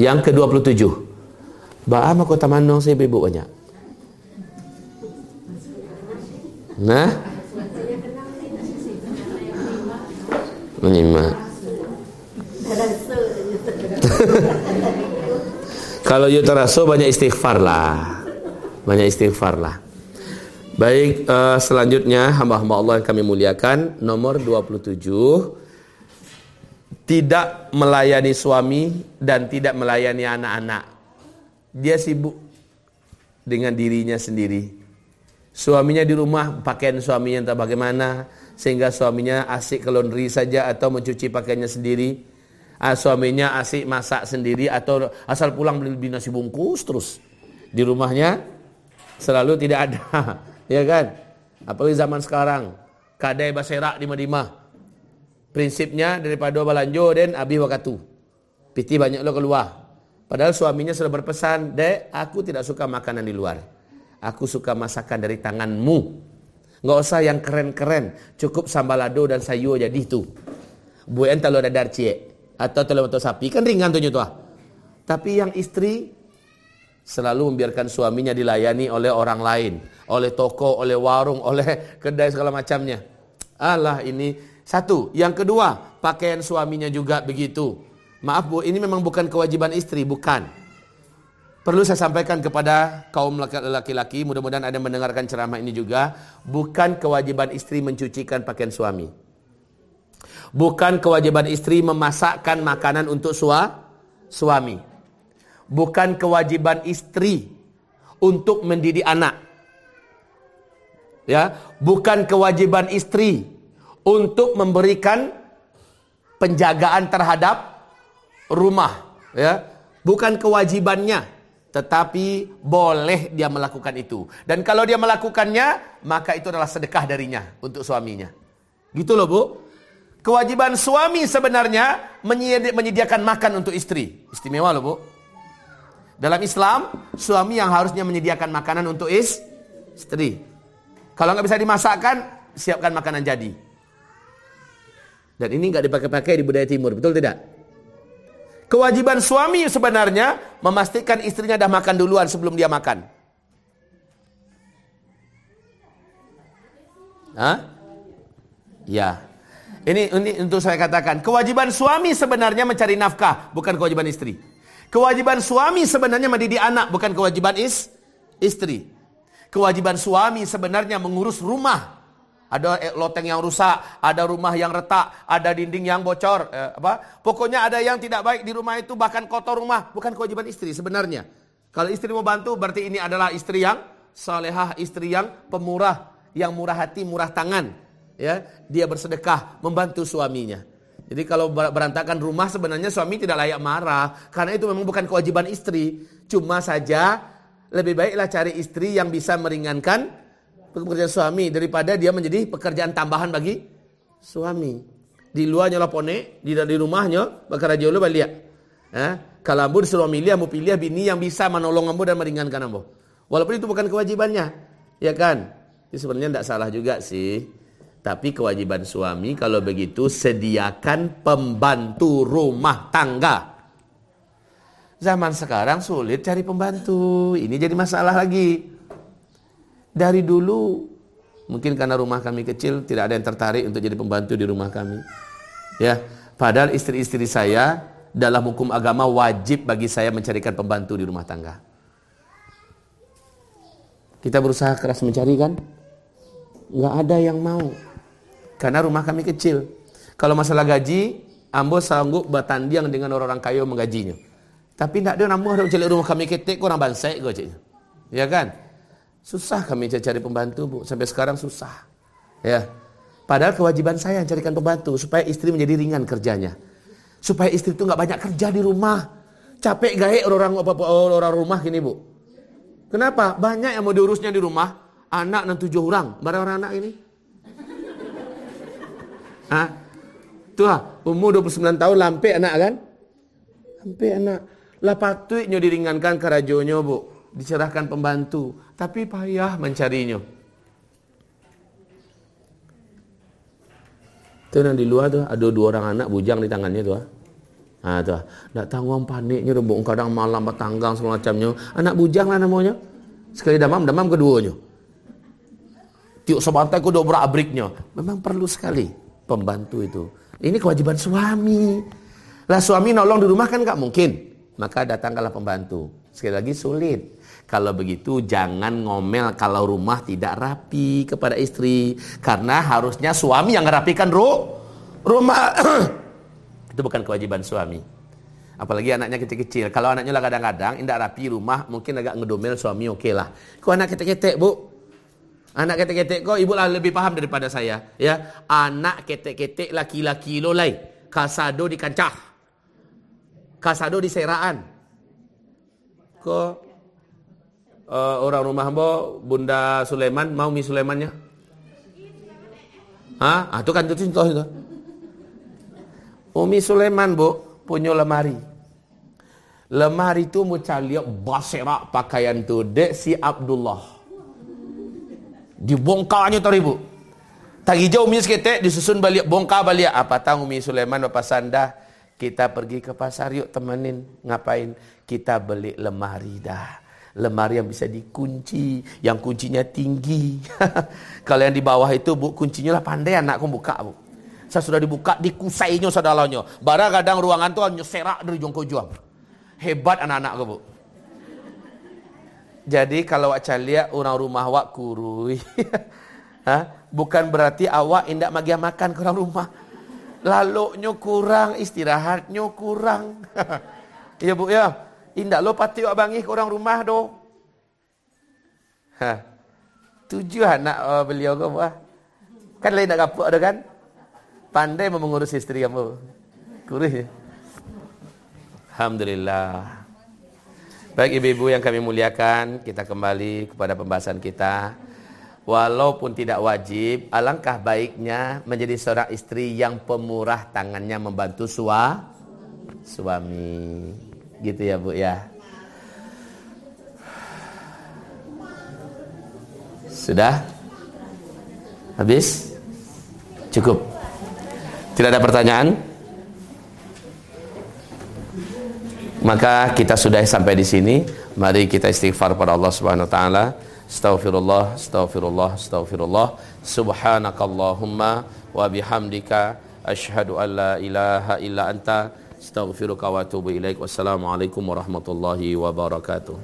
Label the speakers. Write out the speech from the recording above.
Speaker 1: Yang ke-27. Ba'a ma kota saya bebuk banyak. Nah? Menyimak. Kalau you terasa banyak istighfar lah. Banyak istighfar lah. Baik, uh, selanjutnya hamba-hamba Allah yang kami muliakan, nomor 27 tidak melayani suami dan tidak melayani anak-anak. Dia sibuk dengan dirinya sendiri. Suaminya di rumah pakaian suaminya entah bagaimana sehingga suaminya asik ke laundry saja atau mencuci pakaiannya sendiri. Ah, suaminya asik masak sendiri atau asal pulang beli nasi bungkus terus di rumahnya selalu tidak ada. Ya kan? Apalagi zaman sekarang. Kadai baserak di Madimah. Prinsipnya daripada balanjo dan abi wakatu. Piti banyak lo keluar. Padahal suaminya sudah berpesan, Dek, aku tidak suka makanan di luar. Aku suka masakan dari tanganmu. Nggak usah yang keren-keren. Cukup sambal lado dan sayur jadi itu. Buat telur dadar cie. Atau telur sapi. Kan ringan tuh tuh. Tapi yang istri selalu membiarkan suaminya dilayani oleh orang lain, oleh toko, oleh warung, oleh kedai segala macamnya. Allah ini satu. Yang kedua, pakaian suaminya juga begitu. Maaf Bu, ini memang bukan kewajiban istri, bukan. Perlu saya sampaikan kepada kaum laki-laki, mudah-mudahan ada mendengarkan ceramah ini juga, bukan kewajiban istri mencucikan pakaian suami. Bukan kewajiban istri memasakkan makanan untuk sua, suami bukan kewajiban istri untuk mendidik anak. Ya, bukan kewajiban istri untuk memberikan penjagaan terhadap rumah, ya. Bukan kewajibannya, tetapi boleh dia melakukan itu. Dan kalau dia melakukannya, maka itu adalah sedekah darinya untuk suaminya. Gitu loh, Bu. Kewajiban suami sebenarnya menyediakan makan untuk istri. Istimewa loh, Bu. Dalam Islam, suami yang harusnya menyediakan makanan untuk is, istri. Kalau nggak bisa dimasakkan, siapkan makanan jadi. Dan ini nggak dipakai-pakai di budaya timur, betul tidak? Kewajiban suami sebenarnya memastikan istrinya dah makan duluan sebelum dia makan. Hah? Ya. Ini, ini untuk saya katakan, kewajiban suami sebenarnya mencari nafkah, bukan kewajiban istri. Kewajiban suami sebenarnya mendidik anak, bukan kewajiban is, istri. Kewajiban suami sebenarnya mengurus rumah. Ada loteng yang rusak, ada rumah yang retak, ada dinding yang bocor, eh, apa? Pokoknya ada yang tidak baik di rumah itu, bahkan kotor rumah, bukan kewajiban istri sebenarnya. Kalau istri mau bantu, berarti ini adalah istri yang salehah, istri yang pemurah, yang murah hati, murah tangan. Ya, dia bersedekah membantu suaminya. Jadi kalau berantakan rumah sebenarnya suami tidak layak marah. Karena itu memang bukan kewajiban istri. Cuma saja lebih baiklah cari istri yang bisa meringankan pekerjaan suami. Daripada dia menjadi pekerjaan tambahan bagi suami. Di luarnya lah pone, di, di rumahnya bakal raja lu balik. Eh? Kalau ambo disuruh milih, ambo pilih bini yang bisa menolong ambo dan meringankan ambo. Walaupun itu bukan kewajibannya. Ya kan? Ini sebenarnya tidak salah juga sih. Tapi kewajiban suami kalau begitu sediakan pembantu rumah tangga. Zaman sekarang sulit cari pembantu. Ini jadi masalah lagi. Dari dulu mungkin karena rumah kami kecil tidak ada yang tertarik untuk jadi pembantu di rumah kami. Ya, padahal istri-istri saya dalam hukum agama wajib bagi saya mencarikan pembantu di rumah tangga. Kita berusaha keras mencari kan? Nggak ada yang mau. Karena rumah kami kecil. Kalau masalah gaji, ambo sanggup bertanding dengan orang-orang kaya menggajinya. Tapi tidak ada ambo ada cari rumah kami ketik kurang bansai cik. Ya kan? Susah kami cari pembantu, Bu. Sampai sekarang susah. Ya. Padahal kewajiban saya carikan pembantu supaya istri menjadi ringan kerjanya. Supaya istri itu nggak banyak kerja di rumah. Capek gaya orang orang rumah gini, Bu. Kenapa? Banyak yang mau diurusnya di rumah. Anak dan tujuh orang. Berapa orang anak ini? Ha? Tu lah, umur 29 tahun lampai anak kan? Lampai anak. Lah patutnya diringankan kerajonyo bu. Dicerahkan pembantu. Tapi payah mencarinya. Tu yang di luar tu ada dua orang anak bujang di tangannya tu. Ha tu. Tak tanggung paniknya rebuk kadang malam bertanggang segala macamnya. Anak bujang lah namanya. Sekali damam, damam keduanya. Tiuk sebantai ku dobra abriknya. Memang perlu sekali pembantu itu. Ini kewajiban suami. Lah suami nolong di rumah kan enggak mungkin. Maka datangkanlah pembantu. Sekali lagi sulit. Kalau begitu jangan ngomel kalau rumah tidak rapi kepada istri. Karena harusnya suami yang ngerapikan ru rumah. Itu bukan kewajiban suami. Apalagi anaknya kecil-kecil. Kalau anaknya lah kadang-kadang tidak rapi rumah, mungkin agak ngedomel suami oke okay lah. Kau anak ketek-ketek bu, anak ketek-ketek kau ibu lah lebih paham daripada saya. Ya, anak ketek-ketek laki-laki lo lai, kasado di kancah, kasado di seraan. Kau uh, orang rumah bo Bunda Sulaiman mau mi Sulaimannya? Hah? Ah, itu kan itu contoh itu. Umi Sulaiman bu punya lemari. Lemari tu macam lihat baserak pakaian tu dek si Abdullah. Dibongkarnya tadi bu. Tagi jauh Umi seketek disusun balik bongkar balik. Apa tahu Umi Sulaiman bapak sandah kita pergi ke pasar yuk temenin ngapain kita beli lemari dah lemari yang bisa dikunci yang kuncinya tinggi kalau yang di bawah itu bu kuncinya lah pandai anakku buka bu saya sudah dibuka, dikusainya sadalanya. Bara kadang ruangan tu hanya serak dari jongko juang. Hebat anak-anak bu. Jadi kalau awak lihat orang rumah awak kurui. Bukan berarti awak indak magi makan ke orang rumah. Lalu kurang, istirahatnya kurang. Iya bu ya. Indak lo pati bangi ke orang rumah do. Ha. Tujuh anak uh, beliau ke buah. Kan lain nak kapuk ada kan? Pandai mengurus istri kamu. Kurih. Alhamdulillah. Baik ibu-ibu yang kami muliakan, kita kembali kepada pembahasan kita. Walaupun tidak wajib, alangkah baiknya menjadi seorang istri yang pemurah tangannya membantu sua, suami. Gitu ya Bu ya. Sudah? Habis? Cukup. Tidak ada pertanyaan? Maka kita sudah sampai di sini. Mari kita istighfar pada Allah Subhanahu wa taala. Astaghfirullah, astaghfirullah, astaghfirullah. Subhanakallahumma wa bihamdika asyhadu an la ilaha illa anta استغفرك واتوب اليك والسلام عليكم ورحمه الله وبركاته